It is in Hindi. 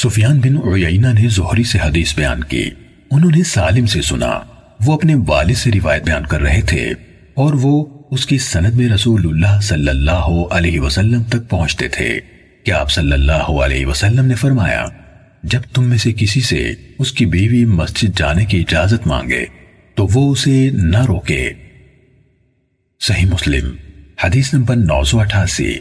सुफियान बिन उयना ने जोहरी से हदीस बयान की। उन्होंने सालिम से सुना, वो अपने वालिद से रिवायत बयान कर रहे थे और वो उसकी सनद में रसूलुल्लाह सल्लल्लाहु अलैहि वसल्लम तक पहुँचते थे। क्या आप सल्लल्लाहु अलैहि वसल्लम ने फरमाया, जब तुम में से किसी से उसकी बीवी मस्जिद जाने की इजाज़त मांगे तो वो उसे न रोके। सही मुस्लिम, हदीस नंबर नौ सौ अठासी।